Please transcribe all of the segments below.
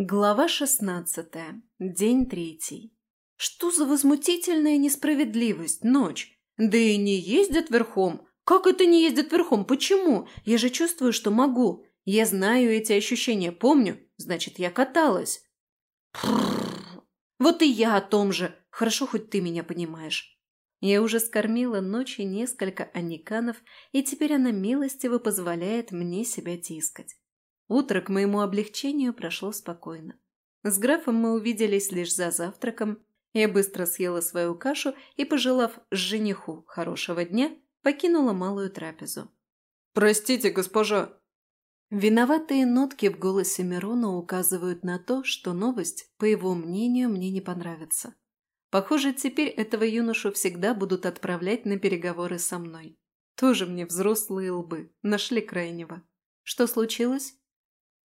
Глава шестнадцатая. День третий. Что за возмутительная несправедливость, ночь? Да и не ездят верхом. Как это не ездят верхом? Почему? Я же чувствую, что могу. Я знаю эти ощущения, помню. Значит, я каталась. Вот и я о том же. Хорошо, хоть ты меня понимаешь. Я уже скормила ночи несколько аниканов, и теперь она милостиво позволяет мне себя тискать. Утро к моему облегчению прошло спокойно. С графом мы увиделись лишь за завтраком. Я быстро съела свою кашу и, пожелав жениху хорошего дня, покинула малую трапезу. «Простите, госпожа!» Виноватые нотки в голосе Мирона указывают на то, что новость, по его мнению, мне не понравится. Похоже, теперь этого юношу всегда будут отправлять на переговоры со мной. Тоже мне взрослые лбы, нашли крайнего. Что случилось?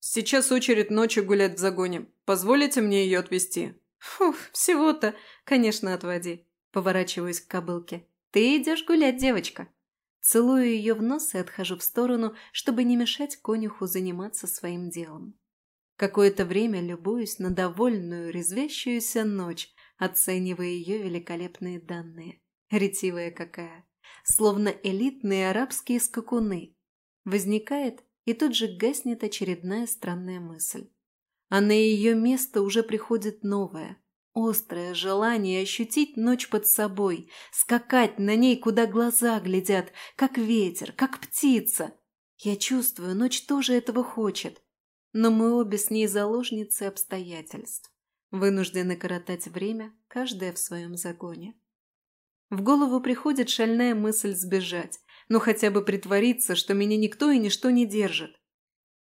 «Сейчас очередь ночью гулять в загоне. Позволите мне ее отвезти?» «Фух, всего-то. Конечно, отводи». Поворачиваюсь к кобылке. «Ты идешь гулять, девочка». Целую ее в нос и отхожу в сторону, чтобы не мешать конюху заниматься своим делом. Какое-то время любуюсь на довольную, резвящуюся ночь, оценивая ее великолепные данные. Ретивая какая. Словно элитные арабские скакуны. Возникает и тут же гаснет очередная странная мысль. А на ее место уже приходит новое, острое желание ощутить ночь под собой, скакать на ней, куда глаза глядят, как ветер, как птица. Я чувствую, ночь тоже этого хочет. Но мы обе с ней заложницы обстоятельств, вынуждены коротать время, каждая в своем загоне. В голову приходит шальная мысль сбежать, ну хотя бы притвориться, что меня никто и ничто не держит.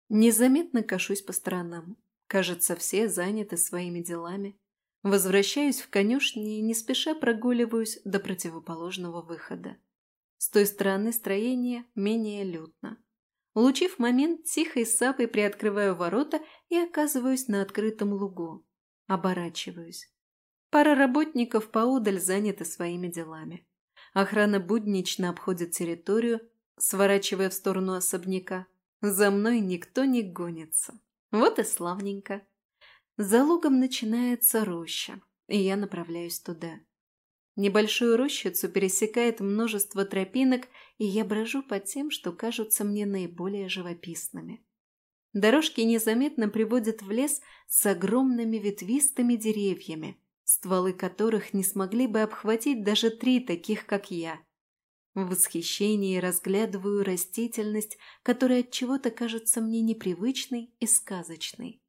Незаметно кашусь по сторонам. Кажется, все заняты своими делами. Возвращаюсь в конюшни и не спеша прогуливаюсь до противоположного выхода. С той стороны строения менее лютно. Улучив момент, тихой сапой приоткрываю ворота и оказываюсь на открытом лугу. Оборачиваюсь. Пара работников поудаль заняты своими делами. Охрана буднично обходит территорию, сворачивая в сторону особняка. За мной никто не гонится. Вот и славненько. За лугом начинается роща, и я направляюсь туда. Небольшую рощицу пересекает множество тропинок, и я брожу по тем, что кажутся мне наиболее живописными. Дорожки незаметно приводят в лес с огромными ветвистыми деревьями, стволы которых не смогли бы обхватить даже три таких, как я. В восхищении разглядываю растительность, которая от чего-то кажется мне непривычной и сказочной.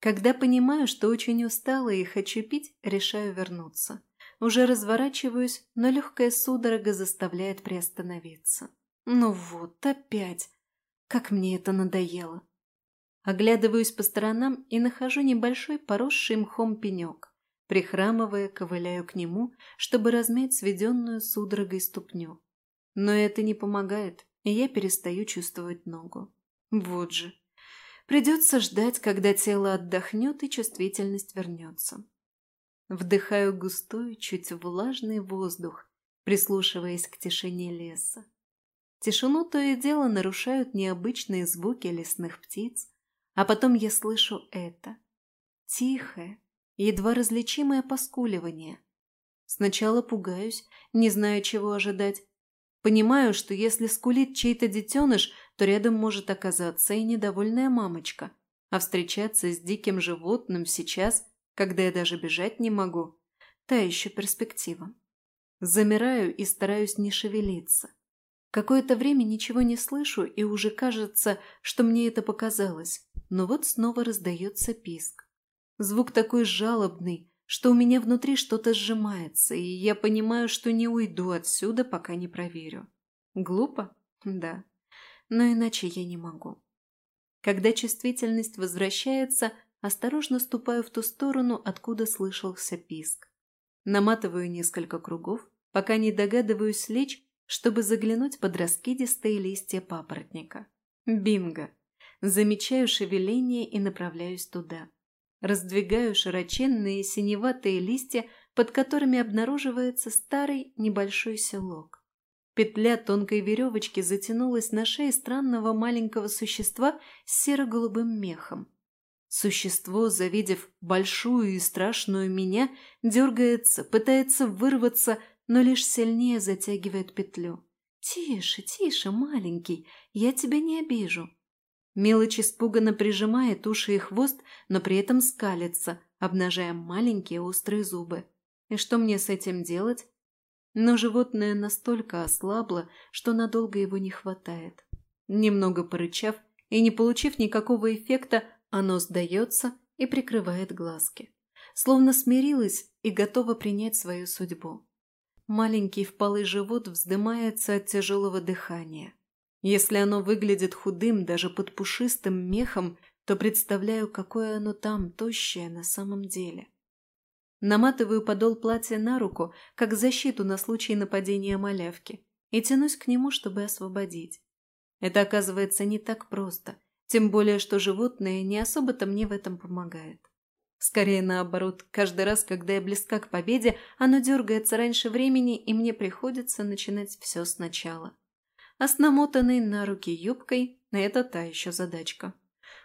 Когда понимаю, что очень устала и хочу пить, решаю вернуться. Уже разворачиваюсь, но легкая судорога заставляет приостановиться. Ну вот, опять. Как мне это надоело. Оглядываюсь по сторонам и нахожу небольшой поросший мхом пенек. Прихрамывая, ковыляю к нему, чтобы размять сведенную судорогой ступню. Но это не помогает, и я перестаю чувствовать ногу. Вот же. Придется ждать, когда тело отдохнет и чувствительность вернется. Вдыхаю густой, чуть влажный воздух, прислушиваясь к тишине леса. Тишину то и дело нарушают необычные звуки лесных птиц, а потом я слышу это. Тихое, едва различимое поскуливание. Сначала пугаюсь, не знаю, чего ожидать. Понимаю, что если скулит чей-то детеныш, то рядом может оказаться и недовольная мамочка. А встречаться с диким животным сейчас, когда я даже бежать не могу, та еще перспектива. Замираю и стараюсь не шевелиться. Какое-то время ничего не слышу, и уже кажется, что мне это показалось. Но вот снова раздается писк. Звук такой жалобный, что у меня внутри что-то сжимается, и я понимаю, что не уйду отсюда, пока не проверю. Глупо? Да. Но иначе я не могу. Когда чувствительность возвращается, осторожно ступаю в ту сторону, откуда слышался писк. Наматываю несколько кругов, пока не догадываюсь лечь, чтобы заглянуть под раскидистые листья папоротника. Бинго! Замечаю шевеление и направляюсь туда. Раздвигаю широченные синеватые листья, под которыми обнаруживается старый небольшой селок. Петля тонкой веревочки затянулась на шее странного маленького существа с серо-голубым мехом. Существо, завидев большую и страшную меня, дергается, пытается вырваться, но лишь сильнее затягивает петлю. «Тише, тише, маленький, я тебя не обижу». Мелочь испуганно прижимает уши и хвост, но при этом скалится, обнажая маленькие острые зубы. И что мне с этим делать? Но животное настолько ослабло, что надолго его не хватает. Немного порычав и не получив никакого эффекта, оно сдается и прикрывает глазки. Словно смирилось и готово принять свою судьбу. Маленький впалый живот вздымается от тяжелого дыхания. Если оно выглядит худым даже под пушистым мехом, то представляю, какое оно там тощее на самом деле. Наматываю подол платья на руку, как защиту на случай нападения малявки, и тянусь к нему, чтобы освободить. Это оказывается не так просто – тем более, что животное не особо-то мне в этом помогает. Скорее наоборот, каждый раз, когда я близка к победе, оно дергается раньше времени, и мне приходится начинать все сначала. А с намотанной на руки юбкой – это та еще задачка.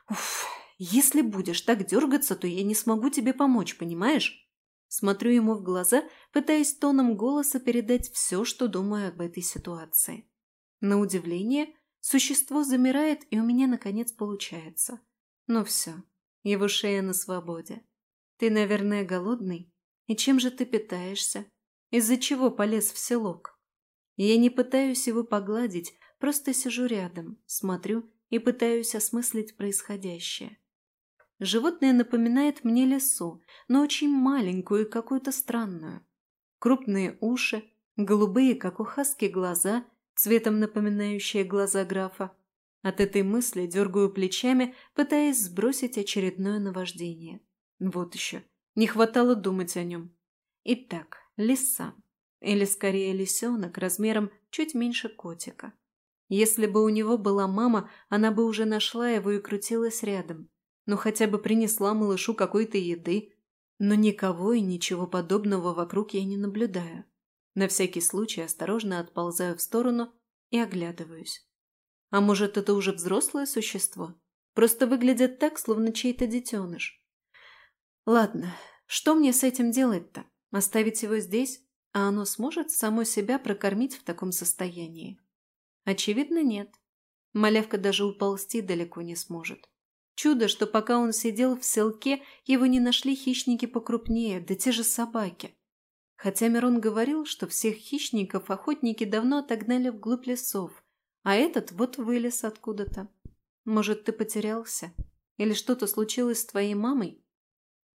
Уф, если будешь так дергаться, то я не смогу тебе помочь, понимаешь? Смотрю ему в глаза, пытаясь тоном голоса передать все, что думаю об этой ситуации. На удивление – Существо замирает, и у меня, наконец, получается. Ну все, его шея на свободе. Ты, наверное, голодный? И чем же ты питаешься? Из-за чего полез в селок? Я не пытаюсь его погладить, просто сижу рядом, смотрю и пытаюсь осмыслить происходящее. Животное напоминает мне лесу, но очень маленькую и какую-то странную. Крупные уши, голубые, как у хаски, глаза цветом напоминающие глаза графа. От этой мысли дергаю плечами, пытаясь сбросить очередное наваждение. Вот еще. Не хватало думать о нем. Итак, лиса. Или скорее лисенок размером чуть меньше котика. Если бы у него была мама, она бы уже нашла его и крутилась рядом. Ну хотя бы принесла малышу какой-то еды. Но никого и ничего подобного вокруг я не наблюдаю. На всякий случай осторожно отползаю в сторону и оглядываюсь. А может, это уже взрослое существо? Просто выглядит так, словно чей-то детеныш. Ладно, что мне с этим делать-то? Оставить его здесь? А оно сможет само себя прокормить в таком состоянии? Очевидно, нет. Малявка даже уползти далеко не сможет. Чудо, что пока он сидел в селке, его не нашли хищники покрупнее, да те же собаки. Хотя Мирон говорил, что всех хищников охотники давно отогнали вглубь лесов, а этот вот вылез откуда-то. Может, ты потерялся? Или что-то случилось с твоей мамой?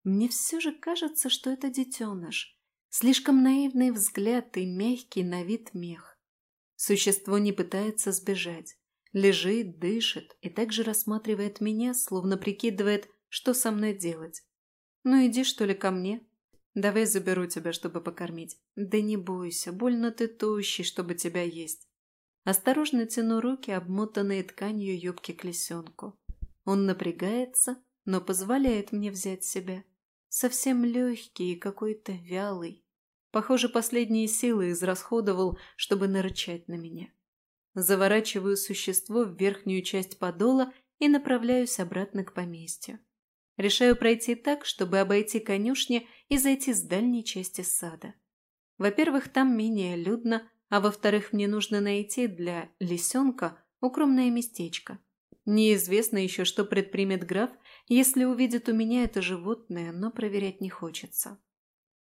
Мне все же кажется, что это детеныш. Слишком наивный взгляд и мягкий на вид мех. Существо не пытается сбежать. Лежит, дышит и также рассматривает меня, словно прикидывает, что со мной делать. Ну иди, что ли, ко мне, Давай заберу тебя, чтобы покормить. Да не бойся, больно ты тощий, чтобы тебя есть. Осторожно тяну руки, обмотанные тканью юбки к лисенку. Он напрягается, но позволяет мне взять себя. Совсем легкий и какой-то вялый. Похоже, последние силы израсходовал, чтобы нарычать на меня. Заворачиваю существо в верхнюю часть подола и направляюсь обратно к поместью. Решаю пройти так, чтобы обойти конюшни и зайти с дальней части сада. Во-первых, там менее людно, а во-вторых, мне нужно найти для лисенка укромное местечко. Неизвестно еще, что предпримет граф, если увидит у меня это животное, но проверять не хочется.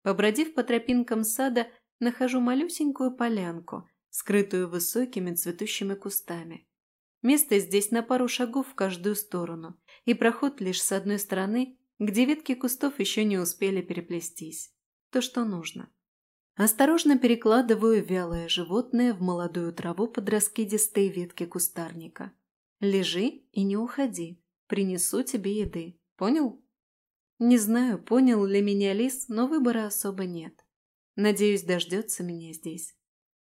Побродив по тропинкам сада, нахожу малюсенькую полянку, скрытую высокими цветущими кустами. Место здесь на пару шагов в каждую сторону, и проход лишь с одной стороны, где ветки кустов еще не успели переплестись. То, что нужно. Осторожно перекладываю вялое животное в молодую траву под раскидистые ветки кустарника. Лежи и не уходи. Принесу тебе еды. Понял? Не знаю, понял ли меня лис, но выбора особо нет. Надеюсь, дождется меня здесь.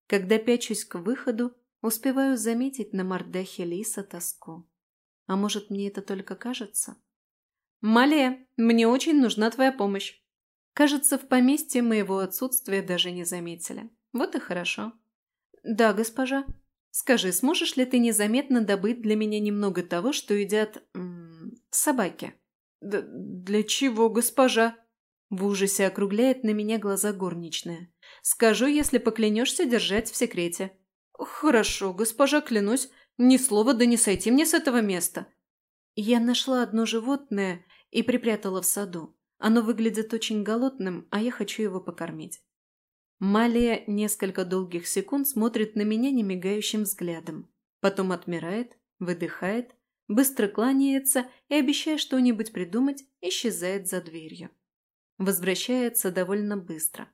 Когда пячусь к выходу, Успеваю заметить на мордахе Лиса тоску. А может, мне это только кажется? «Мале, мне очень нужна твоя помощь». Кажется, в поместье моего отсутствия даже не заметили. Вот и хорошо. «Да, госпожа. Скажи, сможешь ли ты незаметно добыть для меня немного того, что едят... М -м, собаки?» Д «Для чего, госпожа?» В ужасе округляет на меня глаза горничная. «Скажу, если поклянешься держать в секрете». «Хорошо, госпожа, клянусь. Ни слова да не сойти мне с этого места». Я нашла одно животное и припрятала в саду. Оно выглядит очень голодным, а я хочу его покормить. Малия несколько долгих секунд смотрит на меня немигающим взглядом. Потом отмирает, выдыхает, быстро кланяется и, обещая что-нибудь придумать, исчезает за дверью. Возвращается довольно быстро.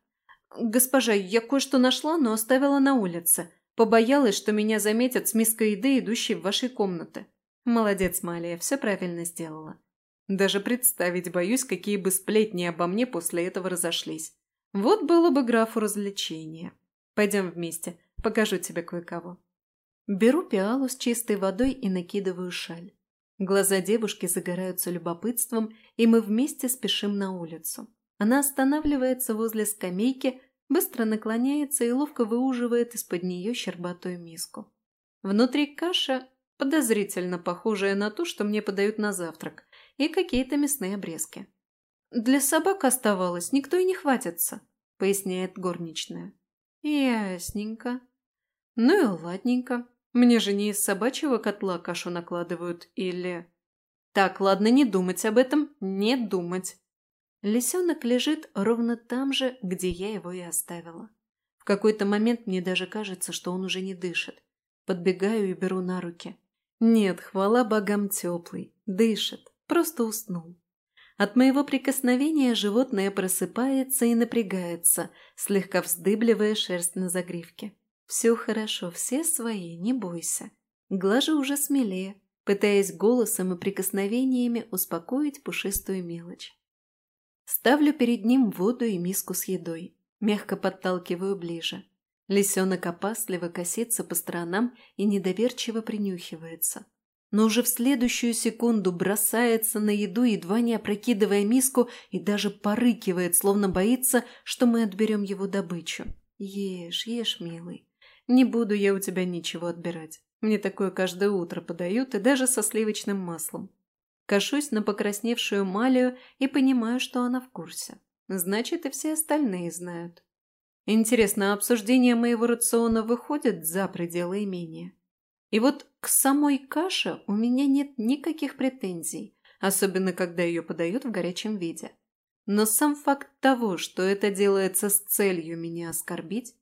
«Госпожа, я кое-что нашла, но оставила на улице. Побоялась, что меня заметят с миской еды, идущей в вашей комнаты. Молодец, Малия, все правильно сделала. Даже представить боюсь, какие бы сплетни обо мне после этого разошлись. Вот было бы графу развлечения. Пойдем вместе, покажу тебе кое-кого. Беру пиалу с чистой водой и накидываю шаль. Глаза девушки загораются любопытством, и мы вместе спешим на улицу. Она останавливается возле скамейки, быстро наклоняется и ловко выуживает из-под нее щербатую миску. Внутри каша, подозрительно похожая на ту, что мне подают на завтрак, и какие-то мясные обрезки. «Для собак оставалось, никто и не хватится», — поясняет горничная. «Ясненько. Ну и ладненько. Мне же не из собачьего котла кашу накладывают, или...» «Так, ладно, не думать об этом, не думать. Лисенок лежит ровно там же, где я его и оставила. В какой-то момент мне даже кажется, что он уже не дышит. Подбегаю и беру на руки. Нет, хвала богам теплый. Дышит. Просто уснул. От моего прикосновения животное просыпается и напрягается, слегка вздыбливая шерсть на загривке. Все хорошо, все свои, не бойся. Глажу уже смелее, пытаясь голосом и прикосновениями успокоить пушистую мелочь. Ставлю перед ним воду и миску с едой. Мягко подталкиваю ближе. Лисенок опасливо косится по сторонам и недоверчиво принюхивается. Но уже в следующую секунду бросается на еду, едва не опрокидывая миску, и даже порыкивает, словно боится, что мы отберем его добычу. Ешь, ешь, милый. Не буду я у тебя ничего отбирать. Мне такое каждое утро подают, и даже со сливочным маслом. Кашусь на покрасневшую Малию и понимаю, что она в курсе. Значит, и все остальные знают. Интересно, обсуждение моего рациона выходит за пределы имения? И вот к самой каше у меня нет никаких претензий, особенно когда ее подают в горячем виде. Но сам факт того, что это делается с целью меня оскорбить,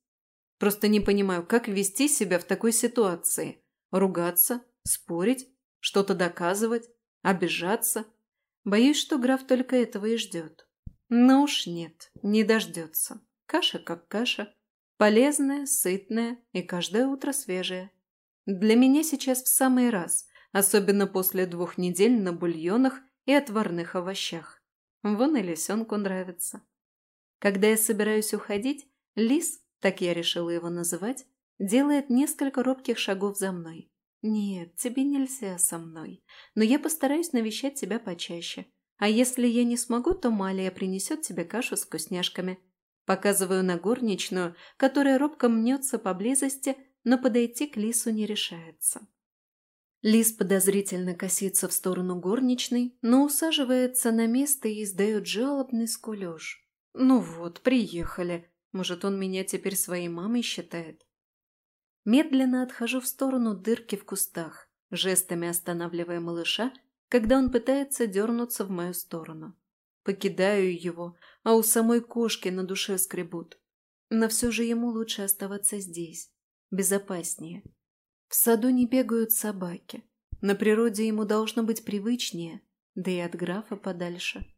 просто не понимаю, как вести себя в такой ситуации. Ругаться, спорить, что-то доказывать. Обижаться? Боюсь, что граф только этого и ждет. Но уж нет, не дождется. Каша как каша. Полезная, сытная и каждое утро свежая. Для меня сейчас в самый раз, особенно после двух недель на бульонах и отварных овощах. Вон и лисенку нравится. Когда я собираюсь уходить, лис, так я решила его называть, делает несколько робких шагов за мной. «Нет, тебе нельзя со мной, но я постараюсь навещать тебя почаще. А если я не смогу, то Малия принесет тебе кашу с вкусняшками». Показываю на горничную, которая робко мнется поблизости, но подойти к Лису не решается. Лис подозрительно косится в сторону горничной, но усаживается на место и издает жалобный скулеж. «Ну вот, приехали. Может, он меня теперь своей мамой считает?» Медленно отхожу в сторону дырки в кустах, жестами останавливая малыша, когда он пытается дернуться в мою сторону. Покидаю его, а у самой кошки на душе скребут. Но все же ему лучше оставаться здесь, безопаснее. В саду не бегают собаки. На природе ему должно быть привычнее, да и от графа подальше.